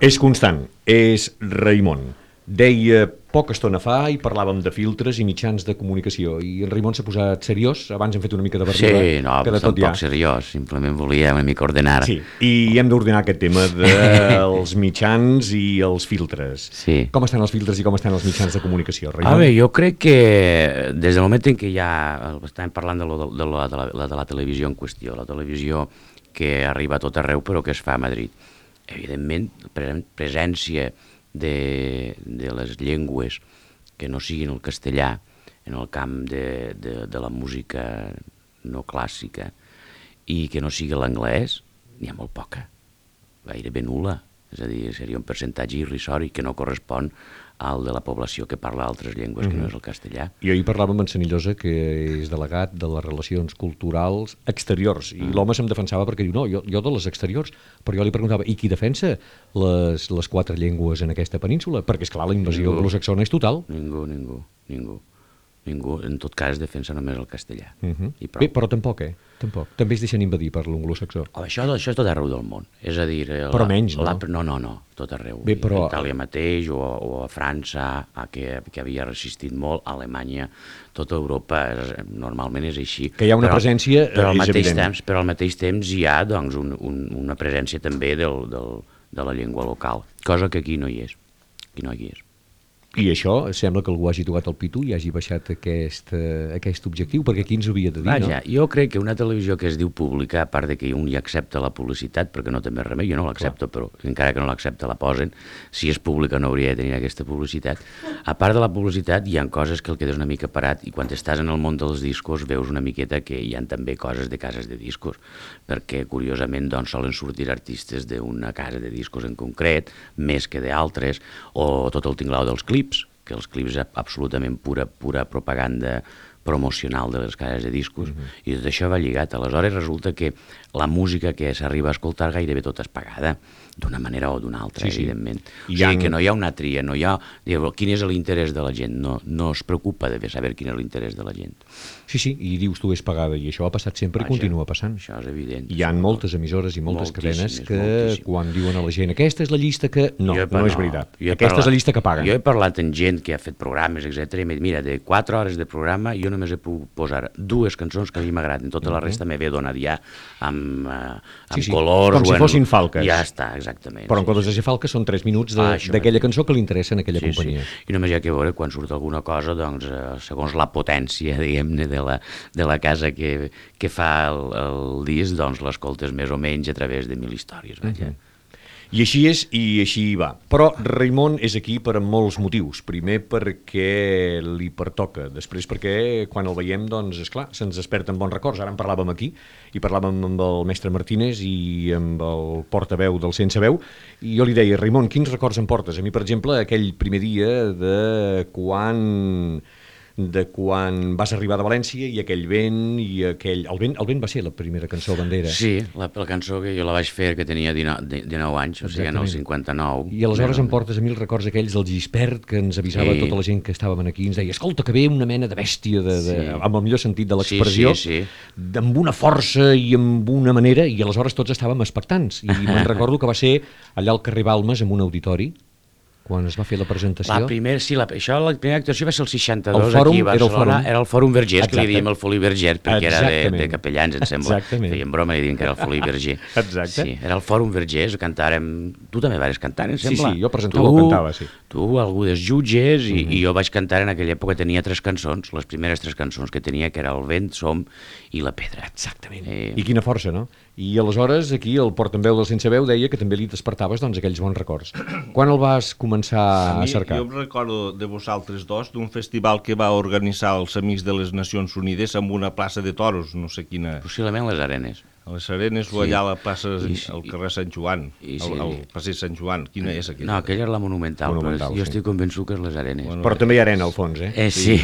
És constant, és Raimon. Deia poca estona fa i parlàvem de filtres i mitjans de comunicació i el Raimon s'ha posat seriós, abans hem fet una mica de Sí, verdura, no, que de tot tampoc seriós, simplement volia una mica ordenar. Sí, i hem d'ordenar aquest tema dels mitjans i els filtres. Sí. Com estan els filtres i com estan els mitjans de comunicació, A Raimon? veure, jo crec que des del moment en què ja estàvem parlant de, lo, de, la, de, la, de la televisió en qüestió, la televisió que arriba a tot arreu però que es fa a Madrid, evidentment, pre- presència de, de les llengües que no siguin el castellà en el camp de, de, de la música no clàssica i que no sigui l'anglès, n'hi ha molt poca, gairebé nula. És a dir, seria un percentatge irrisori que no correspon al de la població que parla altres llengües que no és el castellà. I ahir parlàvem amb en Senillosa, que és delegat de les relacions culturals exteriors, i l'home se'm defensava perquè diu, no, jo, jo de les exteriors, però jo li preguntava, i qui defensa les, les quatre llengües en aquesta península? Perquè, és clar la invasió Ningú. anglosaxona és total. Ningú, ningú, ningú. Ningú, en tot cas, defensa només el castellà. Uh -huh. I prou. Bé, però tampoc, eh? Tampoc. També es deixen invadir per l'anglosaxó. Oh, això, això és tot arreu del món. És a dir... eh, Però la- menys, no? La, no, no, no, tot arreu. Bé, però- A Itàlia mateix, o, o a França, a que, que havia resistit molt, a Alemanya, tota Europa, és, normalment és així. Que hi ha una presència, eh, però al mateix evident. temps, Però al mateix temps hi ha doncs, un, un, una presència també del, del, de la llengua local, cosa que aquí no hi és. Aquí no hi és. I això sembla que algú hagi tocat el pitu i hagi baixat aquest, eh, aquest objectiu, perquè aquí ens ho havia de dir, Vaja, no? jo crec que una televisió que es diu pública, a part de que un hi accepta la publicitat, perquè no té més remei, jo no l'accepto, però encara que no l'accepta la posen, si és pública no hauria de tenir aquesta publicitat. A part de la publicitat, hi ha coses que el quedes una mica parat, i quan estàs en el món dels discos veus una miqueta que hi han també coses de cases de discos, perquè curiosament doncs, solen sortir artistes d'una casa de discos en concret, més que d'altres, o tot el tinglau dels clips, que els clips és absolutament pura, pura propaganda promocional de les cases de discos, Mhm. i tot això va lligat. Aleshores resulta que la música que s'arriba a escoltar gairebé tota és pagada, d'una manera o d'una altra, Sí, sí. evidentment. I O hi ha- sigui que no hi ha una tria, no hi ha... Diu, quin és l'interès de la gent? No, no es preocupa de saber quin és l'interès de la gent. Sí, sí, i dius tu és pagada, i això ha passat sempre i Vaja, continua passant. Això és evident. Hi ha moltes emissores i moltes cadenes que moltíssimes. quan diuen a la gent aquesta és la llista que... No, Jo no par- és veritat. jo Aquesta és parlat- la llista que paguen. Jo he parlat amb gent que ha fet programes, etc. i m'he dit, mira, de 4 hores de programa jo només he pogut posar dues cançons que a mi m'agraden, tota la resta m'he donat ja amb, eh, amb Sí, sí, colors. com si fossin falques. Ja està, exactament. Però en comptes de ser falca són 3 minuts Ah, d'aquella mateix. cançó que li interessa en aquella sí, companyia. Sí. I només hi ha que veure quan surt alguna cosa, doncs, eh, segons la potència, diguem-ne, de, la, de la casa que, que fa el, el disc, doncs l'escoltes més o menys a través de mil històries, vaja. I així és i així va. Però Raimon és aquí per molts motius. Primer perquè li pertoca, després perquè quan el veiem, doncs, és clar, se'ns desperten bons records. Ara en parlàvem aquí, i parlàvem amb el mestre Martínez i amb el portaveu del Sense Veu, i jo li deia, Raimon, quins records em portes? A mi, per exemple, aquell primer dia de quan de quan vas arribar de València i aquell vent i aquell... El vent, el vent va ser la primera cançó bandera. Sí, la, la cançó que jo la vaig fer que tenia 19, de- 19 anys, o sigui, en el Exactament. 59. I aleshores em Era- portes a mi els records aquells del Gispert, que ens avisava Sí. tota la gent que estàvem aquí, ens deia, escolta, que ve una mena de bèstia, de, de, Sí. amb el millor sentit de l'expressió, Sí, sí, d- amb una força i amb una manera, i aleshores tots estàvem expectants. I me'n recordo que va ser allà al carrer Balmes, en un auditori, quan es va fer la presentació. La primera, sí, la, això, la primera actuació va ser el 62 El fòrum aquí a era el Barcelona, fòrum. era el Fòrum Vergers, que Exacte. li diem el Folí Verger, perquè era de, Exactament. de capellans, em sembla. Exactament. Feien broma i diuen que era el Folí Verger. Exacte. Sí, era el Fòrum Vergers, cantàrem... Tu també vas cantar, em Sí, sembla? sí, jo presentava tu, o cantava, sí. Tu, algú dels jutges, i, Mhm. i jo vaig cantar en aquella època, tenia tres cançons, les primeres tres cançons que tenia, que era El vent, Som i La pedra. Exactament. Eh, I quina força, no? I aleshores aquí el portaveu del Sense Veu deia que també li despertaves doncs, aquells bons records. Quan el vas començar a, mi, cercar? Jo em recordo de vosaltres dos d'un festival que va organitzar els Amics de les Nacions Unides en una plaça de toros, no sé quina, Possiblement les arenes. A les Arenes o Sí. allà la plaça, I sí, al carrer Sant Joan, i sí. al, al passeig Sant Joan, quina és aquella? No, aquella és la monumental, Monumental, però jo sí. estic convençut que és les arenes. Bueno, Però també hi ha arena al fons, eh? Eh, sí.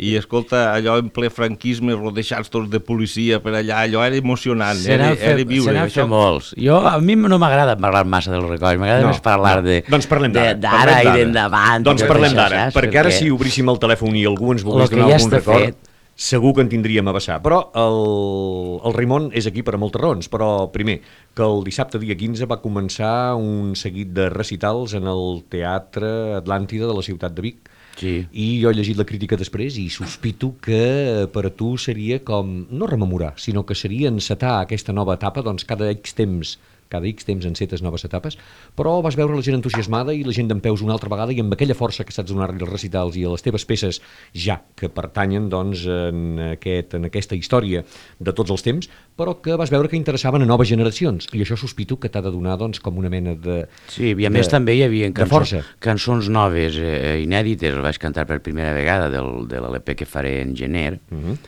I escolta, allò en ple franquisme, rodejats tots de policia per allà, allò era emocionant, Se era, fet, era viure. se n'han fet molts. Jo, a mi no m'agrada parlar massa dels records, m'agrada No, més parlar no. de Doncs parlem de- d'ara. i d'endavant. Doncs parlem d'ara, saps? perquè ara si obríssim el telèfon i algú ens volgués donar ja algun record... fet. Segur que en tindríem a vessar. Però el, el Raimon és aquí per a moltes raons. Però, primer, que el dissabte dia 15 va començar un seguit de recitals en el Teatre Atlàntida de la ciutat de Vic. Sí. I jo he llegit la crítica després i sospito que per a tu seria com, no rememorar, sinó que seria encetar aquesta nova etapa, doncs cada X temps cada X temps encetes noves etapes, però vas veure la gent entusiasmada i la gent d'en peus una altra vegada i amb aquella força que saps donar-li als recitals i a les teves peces ja que pertanyen doncs, en, aquest, en aquesta història de tots els temps, però que vas veure que interessaven a noves generacions i això sospito que t'ha de donar doncs, com una mena de... Sí, i a de, més també hi havia cançons, força. cançons noves, eh, inèdites, el vaig cantar per primera vegada del, de l'LP que faré en gener, uh Mhm. -huh.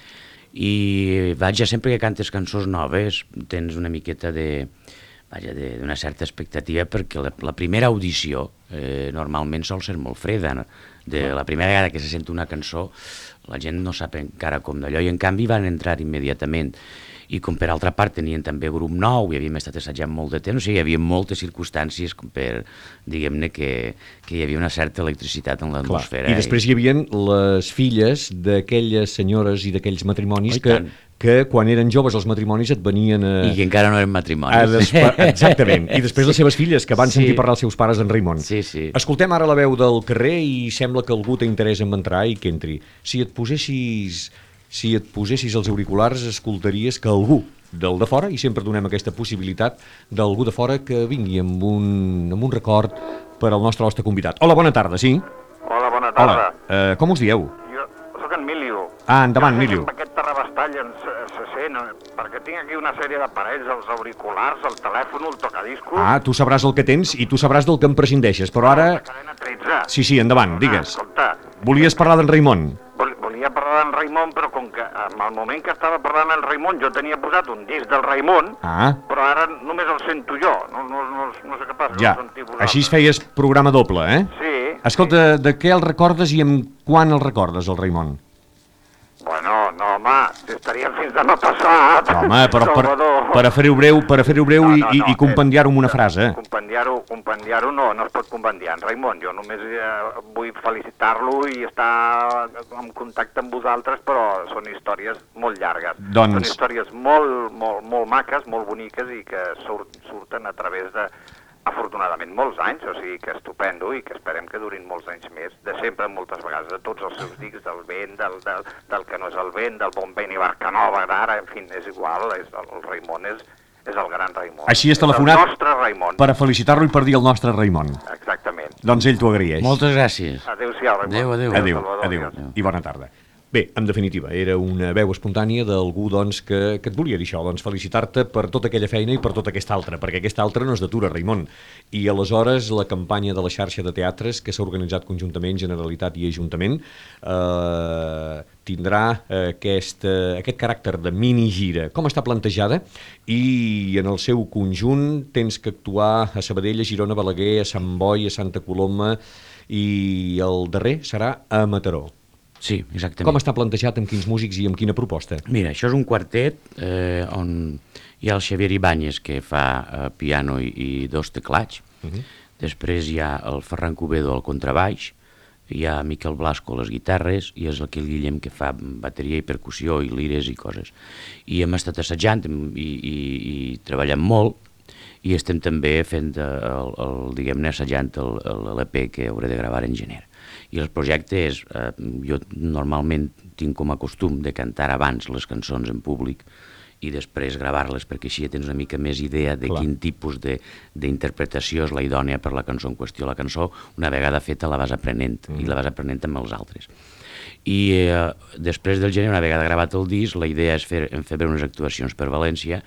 i vaja, sempre que cantes cançons noves tens una miqueta de vaja, de- d'una certa expectativa perquè la, la primera audició eh, normalment sol ser molt freda. No? De la primera vegada que se sent una cançó la gent no sap encara com d'allò i en canvi van entrar immediatament i com per altra part tenien també grup nou i havíem estat assajant molt de temps, o sigui, hi havia moltes circumstàncies com per, diguem-ne, que, que hi havia una certa electricitat en l'atmosfera. I després hi havia les filles d'aquelles senyores i d'aquells matrimonis Oh, i que, tant. que quan eren joves els matrimonis et venien a... I que encara no eren matrimonis. despa... Exactament. I després les seves filles, que van Sí. sentir parlar els seus pares d'en Raimon. Sí, sí. Escoltem ara la veu del carrer i sembla que algú té interès en entrar i que entri. Si et posessis, si et posessis els auriculars, escoltaries que algú del de fora, i sempre donem aquesta possibilitat d'algú de fora que vingui amb un, amb un record per al nostre hoste convidat. Hola, bona tarda, sí? Hola, bona Hola, tarda. uh, com us dieu? Jo sóc en Milio. Ah, endavant, si Milio. aquest terrabastall ens, se sent, eh, perquè tinc aquí una sèrie d'aparells, els auriculars, el telèfon, el tocadiscos... Ah, tu sabràs el que tens i tu sabràs del que em prescindeixes, però ara... La cadena 13. Sí, sí, endavant, digues. Ah, escolta, Volies parlar d'en Raimon? vol, volia parlar d'en Raimon, però com que en el moment que estava parlant en Raimon jo tenia posat un disc del Raimon, Ah, però ara només el sento jo, no, no, no, no sé què passa, ja. no el sentiu vosaltres. Així feies programa doble, eh? Sí. Escolta, de què el recordes i amb quan el recordes, el Raimon? Estaríem fins demà passat. No, home, però per, Salvador. per a fer-ho breu, per a fer-ho breu No, no, i, no, i compendiar-ho amb una eh, frase. Compendiar-ho compendiar no, no es pot compendiar. En Raimon, jo només eh, vull felicitar-lo i estar en contacte amb vosaltres, però són històries molt llargues. Doncs- Són històries molt, molt, molt maques, molt boniques i que surt, surten a través de, afortunadament, molts anys, o sigui que estupendo i que esperem que durin molts anys més, de sempre, moltes vegades, de tots els seus dics, del vent, del, del, del que no és el vent, del bon vent i Barcanova, d'ara, en fi, és igual, és el, el Raimon és, és el gran Raimon. Així És telefonat el nostre Raimon, Per a felicitar-lo i per dir el nostre Raimon. exactament. Doncs ell t'ho agraeix. Moltes gràcies. Adéu-siau, Raimon. Adéu, adéu. Adéu, Salvador, adéu, adiós. i bona tarda. Bé, en definitiva, era una veu espontània d'algú doncs, que, que et volia dir això, doncs, felicitar-te per tota aquella feina i per tota aquesta altra, perquè aquesta altra no es detura, Raimon. I aleshores la campanya de la xarxa de teatres que s'ha organitzat conjuntament, Generalitat i Ajuntament, eh, tindrà eh, aquest, aquest caràcter de mini-gira. Com està plantejada? I en el seu conjunt tens que actuar a Sabadell, a Girona, a Balaguer, a Sant Boi, a Santa Coloma i el darrer serà a Mataró. Sí, exactament. Com està plantejat, amb quins músics i amb quina proposta? Mira, això és un quartet eh, on hi ha el Xavier Ibáñez que fa eh, piano i, i dos teclats, uh -huh. després hi ha el Ferran Cubedo al contrabaix, hi ha Miquel Blasco a les guitarres i és el Guillem que fa bateria i percussió i lires i coses. I hem estat assajant i, i, i treballant molt i estem també fent eh, el, el diguem-ne assajant l'EP que hauré de gravar en gener. I el projecte és, eh, jo normalment tinc com a costum de cantar abans les cançons en públic i després gravar-les perquè així ja tens una mica més idea de Clar. quin tipus de- d'interpretació és la idònia per la cançó en qüestió. La cançó, una vegada feta, la vas aprenent mm. i la vas aprenent amb els altres. I eh, després del gener, una vegada gravat el disc, la idea és fer, en fer unes actuacions per València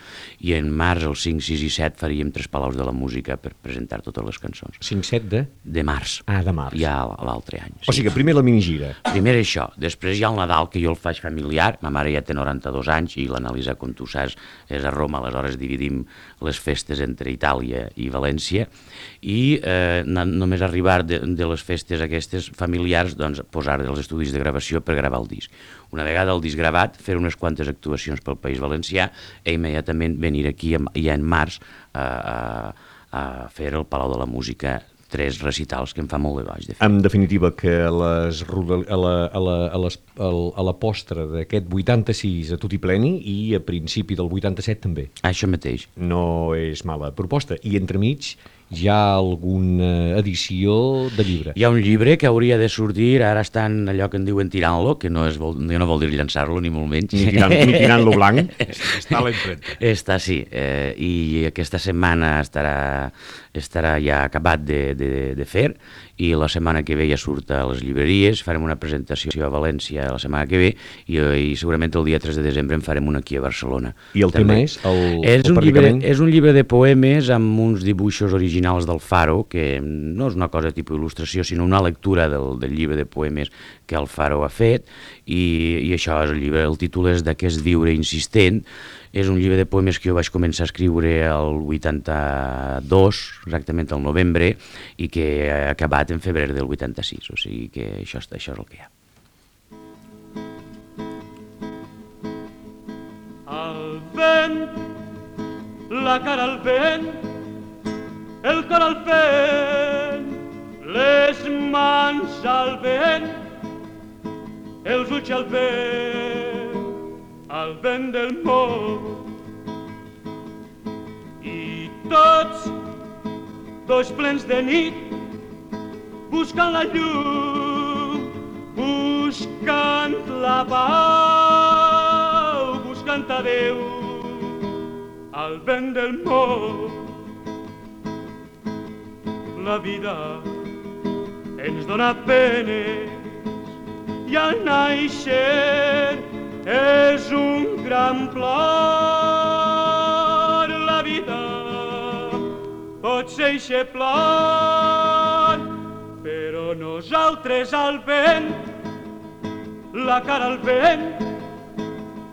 i en març, el 5, 6 i 7, faríem tres palaus de la música per presentar totes les cançons. 5-7 de... De març. Ah, de març. Ja l'altre any. O sigui, primer la minigira. Primer això, després hi ha el Nadal, que jo el faig familiar, ma mare ja té 92 anys i l'analisa, com tu saps, és a Roma, aleshores dividim les festes entre Itàlia i València, i eh, només arribar de, de les festes aquestes familiars, doncs posar els estudis de gravació per gravar el disc. Una vegada el disc gravat, fer unes quantes actuacions pel País Valencià i immediatament venir aquí, ja en març, a, a, a fer el Palau de la Música tres recitals que em fa molt de goig de fer. En definitiva, que les, rodal- a, la, a, la, a, les, a la postre d'aquest 86 a tot i pleni i a principi del 87 també. Això mateix. No és mala proposta. I entremig hi ha alguna edició de llibre. Hi ha un llibre que hauria de sortir, ara estan allò que en diuen tirant-lo, que no, és, vol, no vol dir llançar-lo ni molt menys. Ni tirant- ni tirant-lo blanc. Està a la impremta. Està, sí, eh, i aquesta setmana estarà, estarà ja acabat de, de, de fer i la setmana que ve ja surt a les llibreries, farem una presentació a València la setmana que ve i, i segurament el dia 3 de desembre en farem una aquí a Barcelona. I el tema és el- és, el un llibre, és un llibre de poemes amb uns dibuixos originals del Faro, que no és una cosa tipus il·lustració, sinó una lectura del, del llibre de poemes que el Faro ha fet, i, i això és el llibre, el títol és d'aquest viure insistent, és un llibre de poemes que jo vaig començar a escriure el 82, exactament al novembre, i que ha acabat en febrer del 86, o sigui que això, això és el que hi ha. Al vent, la cara al vent, el cor al vent, les mans al vent, els ulls al vent, al vent del món. I tots, dos plens de nit, buscant la llum, buscant la pau, buscant a Déu, al vent del món. La vida ens dona penes i al naixer és un gran plor. La vida pot ser eixe plor, però nosaltres al vent, la cara al vent,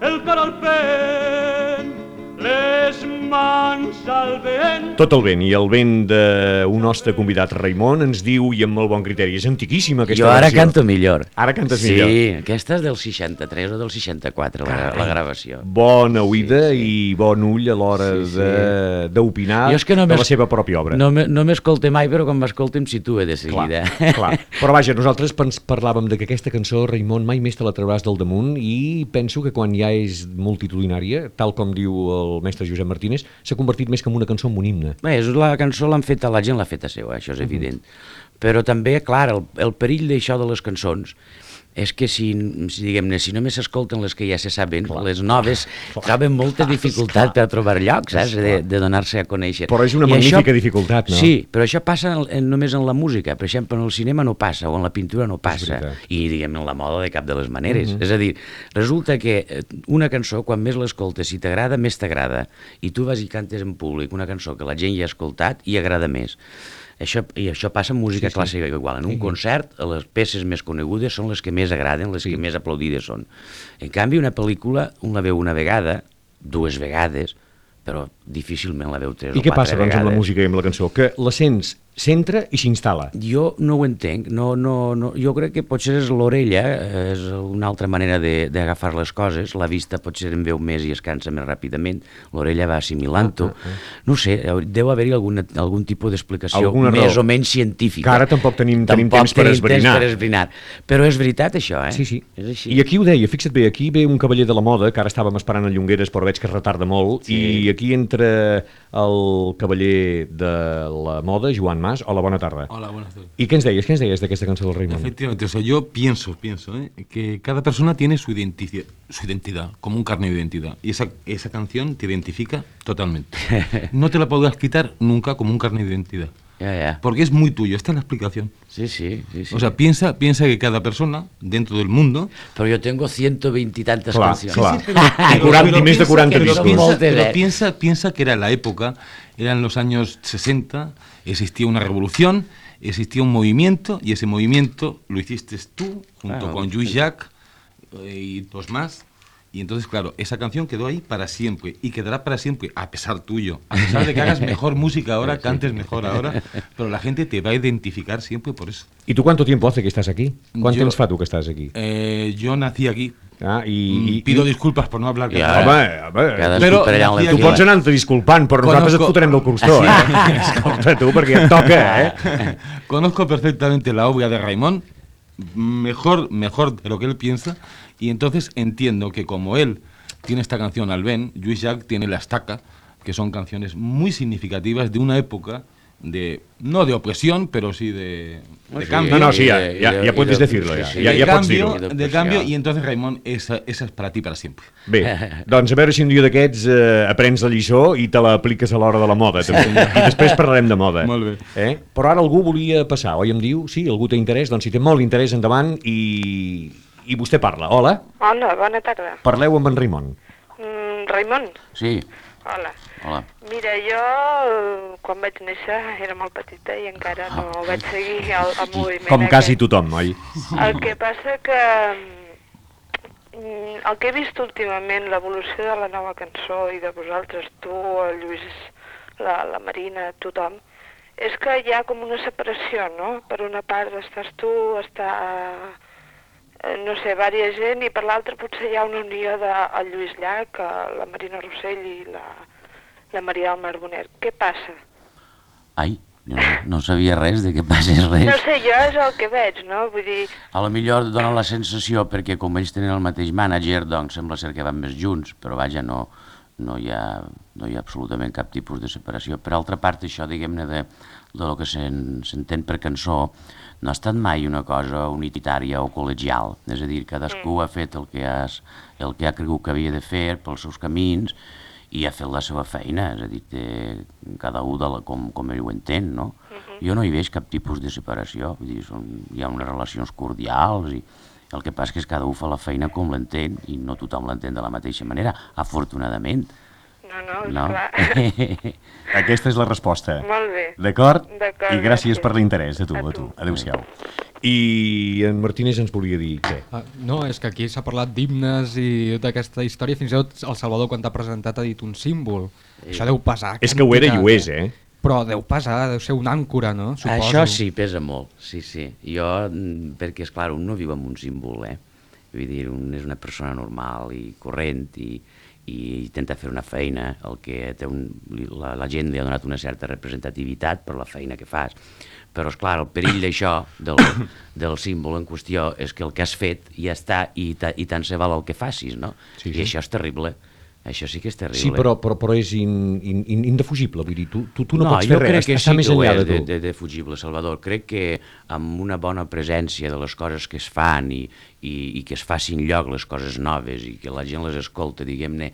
el cor al vent, les mans al vent. Tot el vent, i el vent d'un nostre convidat Raimon ens diu, i amb molt bon criteri, és antiquíssima aquesta jo ara versió. canto millor. Ara cantes sí, millor. Sí, aquesta és del 63 o del 64, la, la gravació. Bona oïda Sí, sí. i bon ull a l'hora Sí, sí. de- d'opinar Jo és que de la seva pròpia obra. No, me- no m'escolte mai, però quan m'escolte em situa de Clar, seguida. clar. Però vaja, nosaltres pens parlàvem de que aquesta cançó, Raimon, mai més te la trauràs del damunt i penso que quan ja és multitudinària, tal com diu el mestre Josep Martínez, s'ha convertit més que en una cançó en un himne. Bé, és la cançó l'han fet, la gent l'ha fet a seva, això és evident. Però també, clar, el, el perill d'això de les cançons és que si, si diguem-ne, si només s'escolten les que ja se saben, clar. les noves clar. troben molta dificultat per trobar llocs, saps? De, de donar-se a conèixer. Però és una I magnífica dificultat, no? Sí, però això passa en, en, només en la música. Per exemple, en el cinema no passa, o en la pintura no passa. I, diguem en la moda de cap de les maneres. És a dir, resulta que eh, una cançó, quan més l'escoltes, si t'agrada, més t'agrada. I tu vas i cantes en públic una cançó que la gent ja ha escoltat i agrada més. Això, I això passa en música sí, clàssica igual. En un concert, les peces més conegudes són les que més agraden, les sí. que més aplaudides són. En canvi, una pel·lícula, un la veu una vegada, dues vegades, però difícilment la veu tres I o què quatre passa doncs, amb la vegades. música i amb la cançó? Que la sents, s'entra i s'instal·la. Jo no ho entenc, no, no, no, jo crec que potser és l'orella, eh, és una altra manera de- d'agafar les coses, la vista potser en veu més i es cansa més ràpidament, l'orella va assimilant-ho, Ah, no ho sé, deu haver-hi algun, algun tipus d'explicació més raó. o menys científica. Que ara tampoc tenim- tenim Tampoc temps per tenim esbrinar. per esbrinar. Però és veritat això, eh? Sí, sí. És així. I aquí ho deia, fixa't bé, aquí ve un cavaller de la moda, que ara estàvem esperant a Llongueres, però veig que es retarda molt, Sí. i aquí entra el cavaller de la moda, Joan Mas. Hola, bona tarda. Hola, buenas tardes. I què ens deies? Què ens deies d'aquesta cançó del Raimon? Efectivamente, o sea, yo pienso, pienso, ¿eh? que cada persona tiene su, identici- su identidad, como un carnet de identidad. Y esa, esa canción te identifica totalmente. No te la podrás quitar nunca como un carnet de identidad. Porque es muy tuyo, esta es la explicación. Sí, sí, sí, sí. O sea, piensa, piensa que cada persona dentro del mundo... Però jo tengo 120 y tantas Clar, canciones. clar. pero- I pero- 40 pero de piensa- 40 pero piensa, pero piensa, piensa que era la época, eran los años 60, existía una revolución, existía un movimiento y ese movimiento lo hiciste tú junto Claro. con Luis Jacques eh, y dos más. Y entonces, claro, esa canción quedó ahí para siempre y quedará para siempre, a pesar tuyo, a pesar de que hagas mejor música ahora, cantes mejor ahora, pero la gente te va a identificar siempre por eso. ¿Y tú cuánto tiempo hace que estás aquí? ¿Cuánto temps fa tu que estàs aquí? Eh, yo nací aquí, Ah, i, Mm, i, Pido i, disculpas por no hablar Ya. catalán. Home, home, Però per tu que- pots anar-te disculpant, però nosaltres et Conozco- fotrem del costó, eh? Escolta, tu, perquè et toca, eh? Conozco perfectamente la obra de Raimón, mejor, mejor de lo que él piensa, y entonces entiendo que como él tiene esta canción al Ben, Luis Jacques tiene La Estaca, que son canciones muy significativas de una época de, no de opresión, pero sí de, de Sí, cambio. No, no, sí, I ja, de- ja, i de- ja i pots de- sí, sí. Pots cambio, dir-ho. de cambio, y entonces Raimón, esa, esa es para ti para siempre. Bé, doncs a veure si un dia d'aquests eh, aprens la lliçó i te l'apliques a l'hora de la moda, també. I després parlarem de moda. Molt bé. Eh? Però ara algú volia passar, oi em diu? Sí, algú té interès? Doncs si té molt interès, endavant, i, i vostè parla. Hola, Hola, bona tarda. parleu amb en Raimon. Mm, Raimon, Sí, hola. hola. Mira, jo quan vaig néixer era molt petita i encara no vaig seguir el, el moviment Com quasi aquest. tothom, oi? El que passa que mm, el que he vist últimament, l'evolució de la nova cançó i de vosaltres, tu, el Lluís, la, la Marina, tothom, és que hi ha com una separació, no? Per una part estàs tu, està, eh, no sé, vària gent, i per l'altra potser hi ha una unió de el Lluís Llach, eh, la Marina Rossell i la, la Maria del Mar Bonet. Què passa? Ai, no, no sabia res de que passés res. No sé, jo és el que veig, no? Vull dir, A lo millor dona la sensació, perquè com ells tenen el mateix mànager, doncs sembla ser que van més junts, però vaja, no, no, hi ha, no hi ha absolutament cap tipus de separació. Per altra part, això, diguem-ne, de, de lo que s'en- s'entén per cançó, no ha estat mai una cosa unitària o col·legial. És a dir, cadascú ha fet el que, has, el que ha cregut que havia de fer pels seus camins i ha fet la seva feina, és a dir, té cada un de la, com, com ell ho entén, no? Jo no hi veig cap tipus de separació, vull dir, són, hi ha unes relacions cordials i el que passa és que cada un fa la feina com l'entén i no tothom l'entén de la mateixa manera, afortunadament. no, no, No? esclar. Aquesta és la resposta. Molt bé. D'acord? D'acord, I gràcies gràcies. per l'interès, a tu, A a tu. tu. Adéu-siau. I en Martínez ens volia dir què? Ah, no, és que aquí s'ha parlat d'himnes i d'aquesta història, fins i tot el Salvador quan t'ha presentat ha dit un símbol. Això deu pesar. És que ho era i ho és, eh? Però deu pesar, deu ser una àncora, no? Suposo. Això sí, pesa molt, sí, sí. Jo, mm, perquè, és clar, un no viu amb un símbol, eh? Vull dir, un és una persona normal i corrent i, i intenta fer una feina, el que té un, la, la gent li ha donat una certa representativitat per la feina que fas. Però, és clar, el perill d'això, del, del símbol en qüestió, és que el que has fet ja està i, ta, i tant se val el que facis, no? Sí, I sí. això és terrible. Això sí que és terrible. Sí, però, però, però és in, in, in, indefugible, vull dir, tu, tu, tu no, pots jo fer res, que està sí més que enllà de tu. de, de, de fugible, Salvador. Crec que amb una bona presència de les coses que es fan i, i, i que es facin lloc les coses noves i que la gent les escolta, diguem-ne,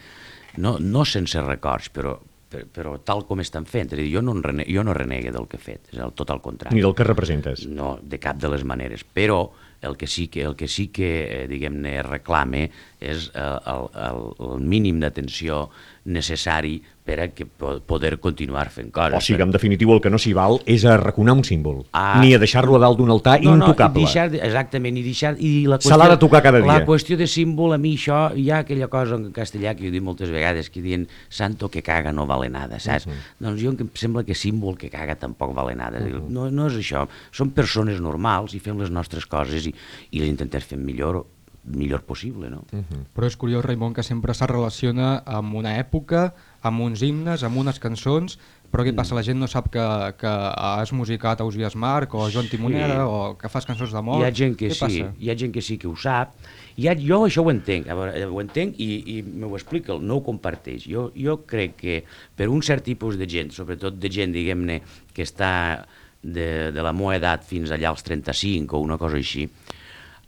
no, no sense records, però, però, però tal com estan fent. És dir, jo no, en rene, jo no renegue del que he fet, és el, tot el contrari. Ni del que representes. No, de cap de les maneres, però el que sí que, el que, sí que eh, diguem-ne, reclame és eh, el, el, el mínim d'atenció necessari per a que po poder continuar fent coses. O sigui, en definitiu, el que no s'hi val és a raconar un símbol, Ah. ni a deixar-lo a dalt d'un altar no, no, intocable. i deixar, de- exactament, i deixar... I la Se l'ha de tocar cada La dia. qüestió de símbol, a mi això, hi ha aquella cosa en castellà que jo dic moltes vegades, que diuen santo que caga no vale nada, saps? Mhm. Doncs jo em sembla que símbol que caga tampoc vale nada. no, no és això, som persones normals i fem les nostres coses i, i les intentem fer millor millor possible, no? Però és curiós, Raimon, que sempre se relaciona amb una època, amb uns himnes, amb unes cançons, però què passa? La gent no sap que, que has musicat Ausias Marc o Joan Timoneda o que fas cançons d'amor. Hi ha gent que què sí, passa? hi ha gent que sí que ho sap. Hi ha, jo això ho entenc, a veure, ho entenc i, i m'ho explica, no ho comparteix. Jo, jo crec que per un cert tipus de gent, sobretot de gent, diguem-ne, que està de, de la meva edat fins allà als 35 o una cosa així,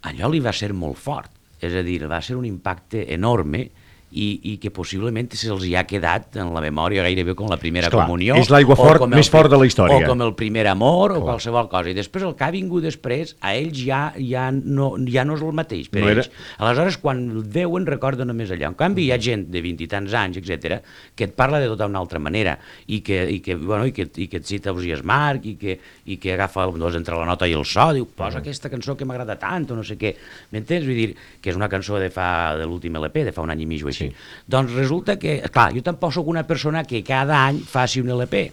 allò li va ser molt fort. És a dir, va ser un impacte enorme i, i que possiblement se'ls hi ha quedat en la memòria gairebé com la primera Esclar, comunió. és l'aiguafort o com més el- fort de la història. O com el primer amor o qualsevol cosa. I després el que ha vingut després, a ells ja, ja, no, ja no és el mateix per No era- ells. Aleshores, quan el veuen, recorden només allò. En canvi, hi ha gent de 20 i tants anys, etc que et parla de tota una altra manera i que, i que, bueno, i que, i que et cita Ausias Marc i que, i que agafa doncs, entre la nota i el so, diu, posa aquesta cançó que m'agrada tant o no sé què. M'entens? Vull dir, que és una cançó de, fa, de l'últim LP, de fa un any i mig o així. Sí. Doncs resulta que, clar, jo tampoc sóc una persona que cada any faci un LP,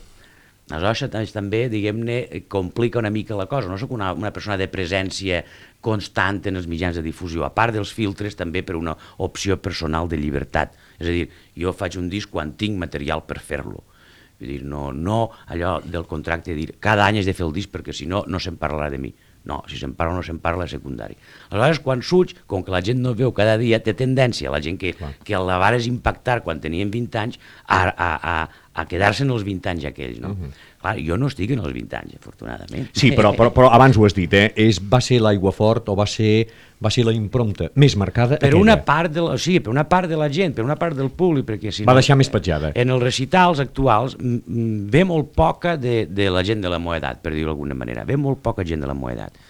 Aleshores, també, diguem-ne, complica una mica la cosa. No sóc una, una persona de presència constant en els mitjans de difusió, a part dels filtres també per una opció personal de llibertat. És a dir, jo faig un disc quan tinc material per fer-lo. Vull dir, no, no allò del contracte de dir cada any has de fer el disc perquè si no, no se'n parlarà de mi. No, si se'n parla o no se'n parla és secundari. Aleshores, quan suig, com que la gent no veu cada dia, té tendència, la gent que, que la vares impactar quan tenien 20 anys, a, a, a, a quedar-se en els 20 anys aquells, no? Uh -huh. Clar, jo no estic en els 20 anys, afortunadament. Sí, però, però, però abans ho has dit, eh? És, va ser l'aigua fort o va ser, va ser la imprompta més marcada per aquella. una part de la, o sigui, per una part de la gent, per una part del públic, perquè si Va no, deixar més petjada. En els recitals actuals ve molt poca de, de la gent de la meva edat, per dir-ho d'alguna manera. Ve molt poca gent de la meva edat.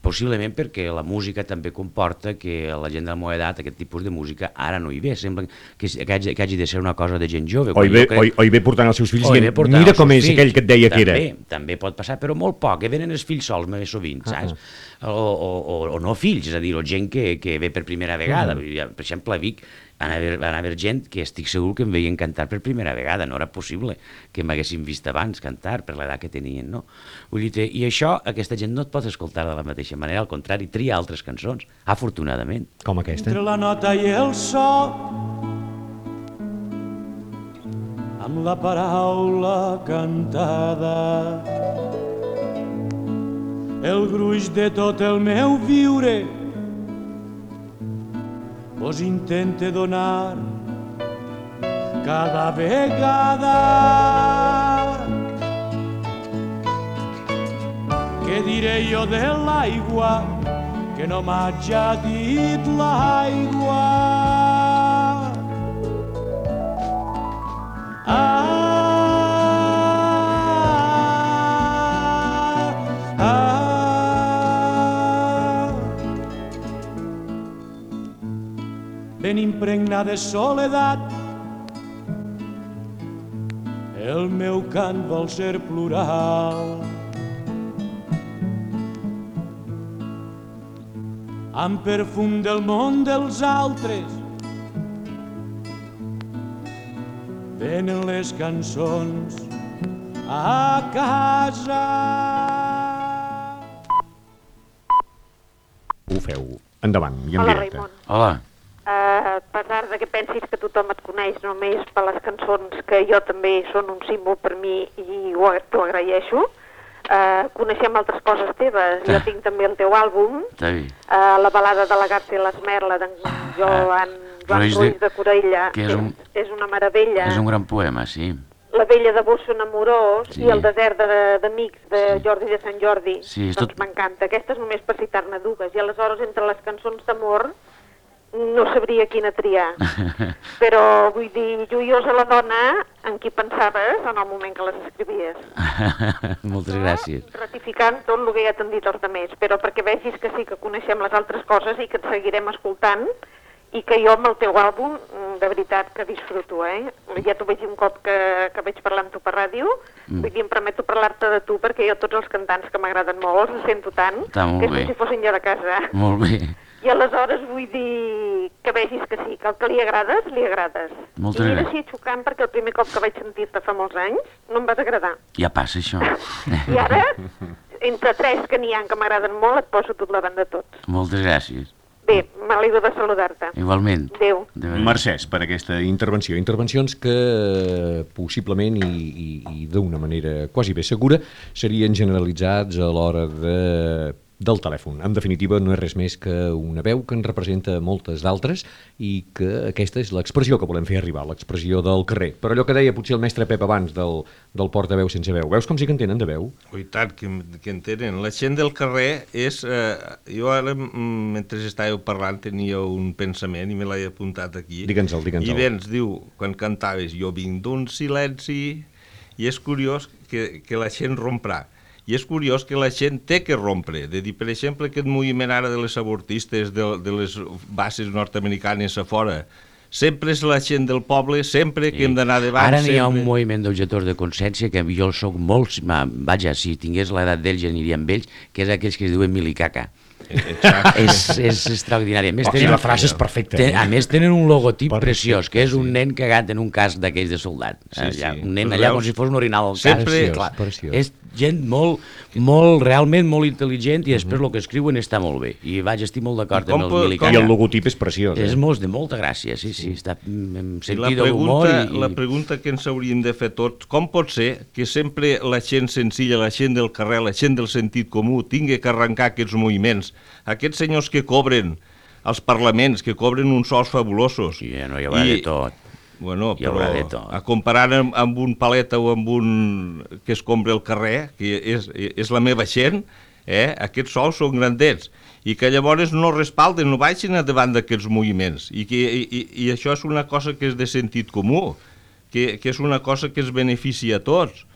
Possiblement perquè la música també comporta que la gent de la meva edat, aquest tipus de música, ara no hi ve. Sembla que, que, hagi, que hagi de ser una cosa de gent jove. O hi, ve, crec- o, hi- ve portant els seus fills dient, portant mira com és fills. aquell que et deia que era. també, També pot passar, però molt poc, que venen els fills sols més sovint, Ah, saps? O, o, o, o no fills, és a dir, o gent que, que ve per primera vegada. Vull dir, Per exemple, a Vic van haver, van haver gent que estic segur que em veien cantar per primera vegada, no era possible que m'haguessin vist abans cantar per l'edat que tenien, no? Vull dir, i això, aquesta gent no et pot escoltar de la mateixa manera, al contrari, tria altres cançons, afortunadament. Com aquesta. Entre la nota i el so amb la paraula cantada el gruix de tot el meu viure vos intente donar cada vegada què diré jo de l'aigua que no m'haja dit l'aigua. Ben impregnat de soledat, el meu cant vol ser plural. amb perfum del món dels altres. Venen les cançons a casa. Ho feu. Endavant, i en Hola, directe. Raimon. Hola. A pesar de que pensis que tothom et coneix només per les cançons, que jo també són un símbol per mi i ho, t'ho agraeixo, uh, coneixem altres coses teves. Jo Ah. tinc també el teu àlbum, uh, la balada de la Garça i l'Esmerla d'en Joan, Joan Ruiz de- de Corella, que és un- és, és una meravella. És un gran poema, sí. La vella de Bosso Amorós Sí. i el desert de- d'amics de, de Jordi de Sant Jordi. Sí, doncs tot- m'encanta. Aquestes només per citar-ne dues. I aleshores, entre les cançons d'amor, no sabria quina triar. Però, vull dir, joiosa la dona en qui pensaves en el moment que les escrivies. Moltes gràcies. Ratificant tot el que ja t'han dit els altres, però perquè vegis que sí que coneixem les altres coses i que et seguirem escoltant i que jo amb el teu àlbum, mm, de veritat que disfruto, eh? Ja t'ho vaig dir un cop que, que vaig parlar amb tu per ràdio, mm. vull dir, em permeto parlar-te de tu perquè jo tots els cantants que m'agraden molt els sento tant, molt que és com si fossin ja de casa. Molt bé. I aleshores vull dir que vegis que sí, que el que li agrades, li agrades. Moltes I mira gràcies. si xocant perquè el primer cop que vaig sentir-te fa molts anys no em vas agradar. Ja passa això. I ara, entre tres que n'hi ha que m'agraden molt, et poso tot davant de tots. Moltes gràcies. Bé, m'alegro de saludar-te. Igualment. Adéu. Adéu. Mercès per aquesta intervenció. Intervencions que possiblement i, i, i d'una manera quasi bé segura serien generalitzats a l'hora de del telèfon. En definitiva, no és res més que una veu que en representa moltes d'altres i que aquesta és l'expressió que volem fer arribar, l'expressió del carrer. Però allò que deia potser el mestre Pep abans del, del portaveu sense veu, veus com sí que en tenen de veu? Oh, i tant, que, que en tenen. La gent del carrer és... Eh, jo ara, mm, mentre estàveu parlant, tenia un pensament i me l'he apuntat aquí. Digue'ns-el, digue'ns-el. I bé, ens diu, quan cantaves, jo vinc d'un silenci, i és curiós que, que la gent romprà. I és curiós que la gent té que rompre. De dir, per exemple, aquest moviment ara de les avortistes, de, de les bases nord-americanes a fora, sempre és la gent del poble, sempre que hem d'anar davant. Ara n'hi ha un sempre... moviment d'objectors de consciència que jo el soc molt... ma- Vaja, si tingués l'edat d'ells ja aniria amb ells, que és aquells que es diuen milicaca. És, és extraordinari. A més, Oh, sí, la frase és perfecta, Ten, eh? a més, tenen un logotip Perfecte, preciós, que és un nen cagat en un casc d'aquells de soldat. Sí, allà, sí. Un nen allà com si fos un orinal al casc. Sempre- Sí, clar. Preciós. És gent molt, molt, realment molt intel·ligent i després el que escriuen està molt bé. I vaig estar molt d'acord I amb els milicans. I el logotip és preciós. És Eh? molt de molta gràcia, sí, sí, està mm, amb I la sentit l'humor. pregunta, I, la pregunta que ens hauríem de fer tots, com pot ser que sempre la gent senzilla, la gent del carrer, la gent del sentit comú, tingui que arrencar aquests moviments? Aquests senyors que cobren als parlaments, que cobren uns sous fabulosos. I ja no hi haurà I- de tot. Bueno, Hi però haurà de tot. a comparar amb, amb un paleta o amb un que es compra al carrer, que és, és la meva gent, eh? aquests sous són grandets i que llavors no respalden, no baixen a davant d'aquests moviments i, que, i, i això és una cosa que és de sentit comú que, que és una cosa que es beneficia a tots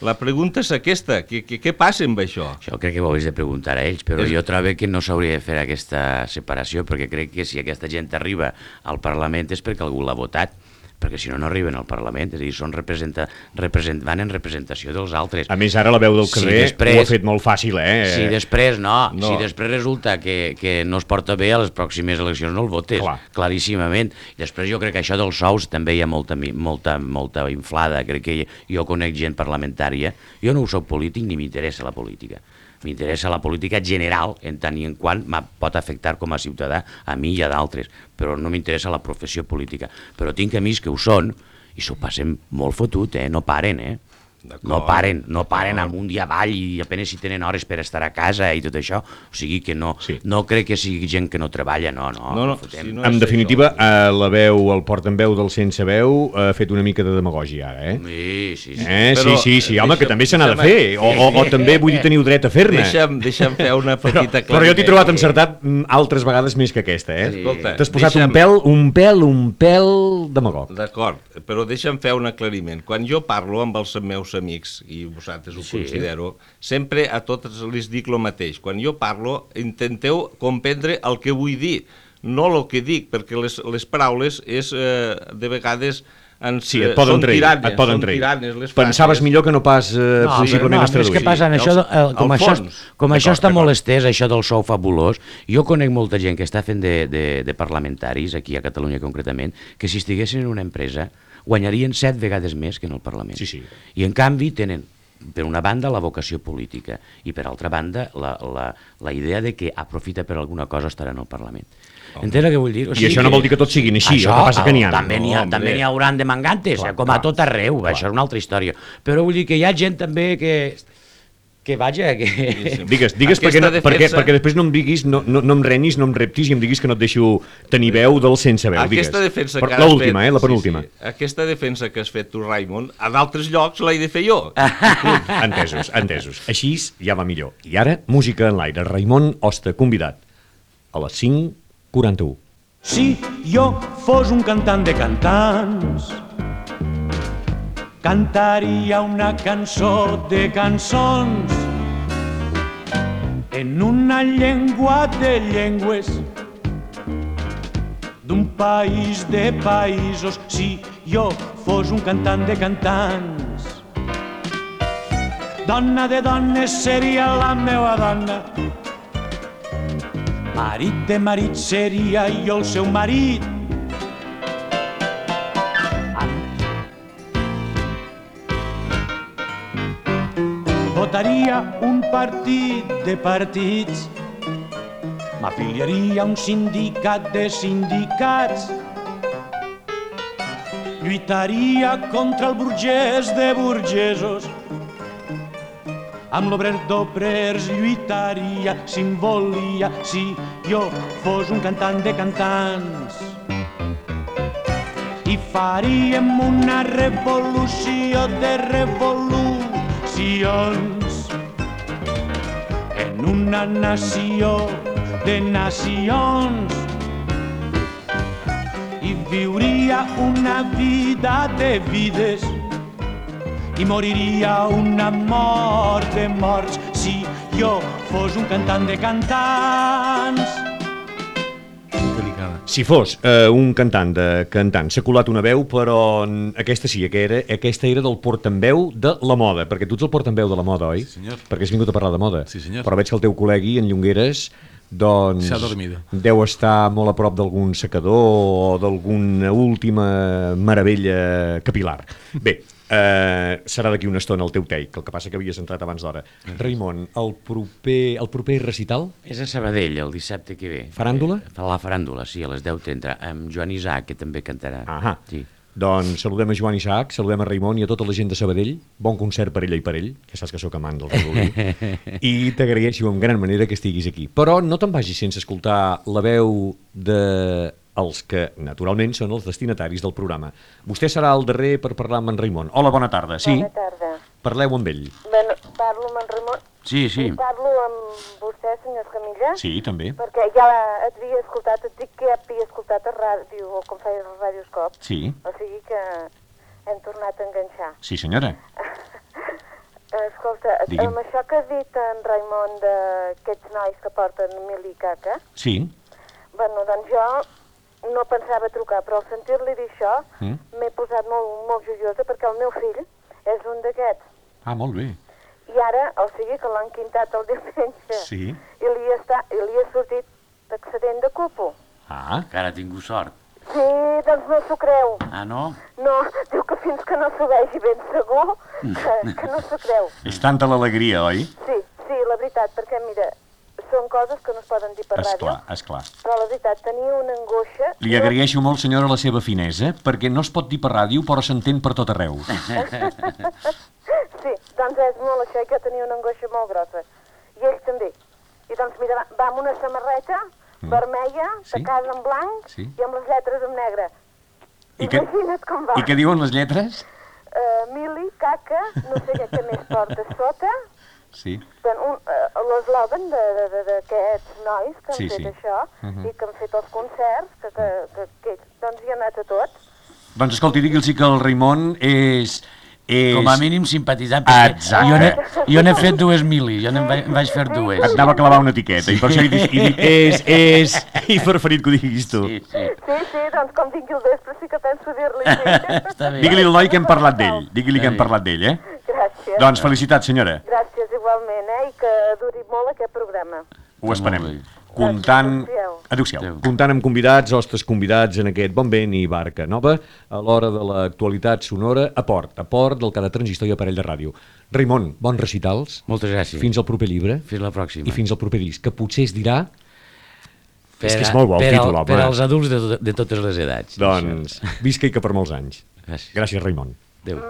la pregunta és aquesta, què, què, què passa amb això? Això crec que ho hauries de preguntar a ells, però És- jo trobo que no s'hauria de fer aquesta separació, perquè crec que si aquesta gent arriba al Parlament és perquè algú l'ha votat, perquè si no, no arriben al Parlament, és a dir, són representa, represent, van en representació dels altres. A més, ara la veu del Si carrer després- ho ha fet molt fàcil, eh? Si després no, No. si després resulta que, que no es porta bé a les pròximes eleccions no el votes, Clar. claríssimament. I després jo crec que això dels sous també hi ha molta, molta, molta inflada, crec que jo conec gent parlamentària, jo no ho soc polític ni m'interessa la política. M'interessa la política general en tant i en quant pot afectar com a ciutadà a mi i a d'altres, però no m'interessa la professió política. Però tinc amics que ho són i s'ho passen molt fotut, eh? no paren, eh? D'acord. No paren, no paren amb un dia avall i apenas si tenen hores per estar a casa i tot això. O sigui que no, Sí. no crec que sigui gent que no treballa, no, no. No, no, fotem. si no- En definitiva, això. eh, la veu, el portaveu del sense veu ha fet una mica de demagògia ara, eh? Sí, sí, sí. Eh, Però, sí, sí, sí, home, que també se n'ha de fer. O, o, o també, vull dir, teniu dret a fer-ne. Deixa'm, deixa'm fer una Però, petita però jo t'he trobat encertat mm, altres vegades més que aquesta, eh? Sí. T'has posat un deixa'm- pèl, un pèl, un pèl demagog. D'acord, però deixa'm fer un aclariment. Quan jo parlo amb els meus amics, i vosaltres ho Sí. considero, sempre a tots les dic el mateix. Quan jo parlo, intenteu comprendre el que vull dir, no el que dic, perquè les, les paraules és, eh, de vegades ens, Sí, et eh, poden són trair, et poden són trair. tiranes les Pensaves millor que no pas eh, No, possiblement no, es però és que traduís. passa, en això, eh, com, això, fons. com això està molt estès, això del sou fabulós, jo conec molta gent que està fent de, de, de parlamentaris, aquí a Catalunya concretament, que si estiguessin en una empresa guanyarien set vegades més que en el Parlament. Sí, sí. I en canvi tenen per una banda la vocació política i per altra banda la, la, la idea de que aprofita per alguna cosa estar en el Parlament. Entens el que vull dir? O I això no vol dir que tots siguin així, el que passa que n'hi ha. També n'hi ha, No, també hauran de mangantes, Clar, com a clar, tot arreu, això és una altra història. Però vull dir que hi ha gent també que, que vaja, que... Digues, digues perquè, Aquesta no, perquè, defensa- perquè després no em diguis, no, no, no em renis, no em reptis i em diguis que no et deixo tenir veu del sense veu. Aquesta digues. defensa Però que has fet, eh, la penúltima. Sí, sí. Aquesta defensa que has fet tu, Raimon, a d'altres llocs l'he de fer jo. Entesos, entesos. Així ja va millor. I ara, música en l'aire. Raimon Osta, convidat. A les 5.41. Si jo fos un cantant de cantants, cantaria una cançó de cançons en una llengua de llengües d'un país de països. Si jo fos un cantant de cantants, dona de dones seria la meva dona. Marit de marit seria jo el seu marit. Votaria un partit de partits. M'afiliaria un sindicat de sindicats. Lluitaria contra el burgès de burgesos. Amb l'obrer d'obrers lluitaria si em volia, si jo fos un cantant de cantants. I faríem una revolució de revolucions una nació de nacions. I viuria una vida de vides. I moriria una mort de morts. Si jo fos un cantant de cantants. Si fos eh, un cantant de cantant, s'ha colat una veu, però aquesta sí, que era, aquesta era del portaveu de la moda, perquè tu ets el portaveu de la moda, oi? Sí, senyor. Perquè has vingut a parlar de moda. Sí, senyor. Però veig que el teu col·legui, en Llongueres, doncs deu estar molt a prop d'algun secador o d'alguna última meravella capilar. Bé, eh, serà d'aquí una estona el teu take, el que passa que havies entrat abans d'hora. Raimon, el proper, el proper recital? És a Sabadell, el dissabte que ve. Faràndula? Eh, la faràndula, sí, a les 10.30, amb Joan Isaac, que també cantarà. Ahà. Sí. Doncs saludem a Joan Isaac, saludem a Raimon i a tota la gent de Sabadell. Bon concert per ella i per ell, que saps que sóc amant del Redolí. I t'agraeixo en gran manera que estiguis aquí. Però no te'n vagis sense escoltar la veu de els que, naturalment, són els destinataris del programa. Vostè serà el darrer per parlar amb en Raimon. Hola, bona tarda. Sí? Bona tarda. Parleu amb ell. Bueno, parlo amb en Ramon. Sí, sí. I parlo amb vostè, senyor Escamilla. Sí, també. Perquè ja et havia escoltat, et dic que ja havia escoltat a ràdio, o com feia el radioscop. Sí, O sigui que hem tornat a enganxar. sí senyora. Escolta, Digui'm. amb això que ha dit en Raimon d'aquests nois que porten mil i caca, Sí. bueno, doncs jo no pensava trucar, però al sentir-li dir això Mm. m'he posat molt, molt joiosa perquè el meu fill és un d'aquests. Ah, molt bé. I ara, o sigui que l'han quintat el diumenge Sí. i li, està, i li ha sortit d'accident de cupo. Ah, Encara ha tingut sort. Sí, doncs no s'ho creu. Ah, no? No, diu que fins que no s'ho vegi ben segur, que, que no s'ho creu. és tanta l'alegria, oi? Sí, sí, la veritat, perquè mira, són coses que no es poden dir per ràdio, Esclar, esclar. però la veritat, tenia una angoixa... Li agraeixo molt, senyora, la seva finesa, perquè no es pot dir per ràdio, però s'entén per tot arreu. Sí, doncs és molt això, que tenia una angoixa molt grossa. I ell també. I doncs mira, va- amb una samarreta Mm. vermella, Sí. tacada en blanc Sí. i amb les lletres en negre. I que, Imagina't com va. I què diuen les lletres? Uh, mili, caca, no sé què més porta sota. Sí. Un, uh, l'eslògan de- de- de- d'aquests nois que han Sí, fet sí. això Mhm. i que han fet els concerts, que, que, que, que ells, doncs hi ha anat a tots. Doncs escolti, digui'ls que el Raimon és... és... Com a mínim simpatitzant, perquè Exacte. jo n'he jo n'he fet dues mili, jo n'en vaig, fer dues. Et anava a clavar una etiqueta, i per això he dit, he dit és, és... He preferit que ho diguis tu. Sí, sí. Sí, sí, doncs com vingui el vespre sí que penso dir-li sí. Digui-li al noi que hem parlat d'ell. Digui-li que hem parlat d'ell, eh? Gràcies. Doncs felicitats, senyora. Gràcies igualment, eh? I que duri molt aquest programa. Ho esperem. Comptant... Adéu-siau. Adéu-siau. Adéu. Comptant amb convidats, hostes convidats en aquest Bon Vent i Barca Nova, a l'hora de l'actualitat sonora, a port, a port del cada transistor i aparell de ràdio. Raimon, bons recitals. Moltes gràcies. Fins al proper llibre. Fins la pròxima. I fins al proper disc, que potser es dirà... per, és que és molt bo el títol, home. Per als adults de, de totes les edats. Doncs visca i que per molts anys. Gràcies. Gràcies, Raimon. Adéu.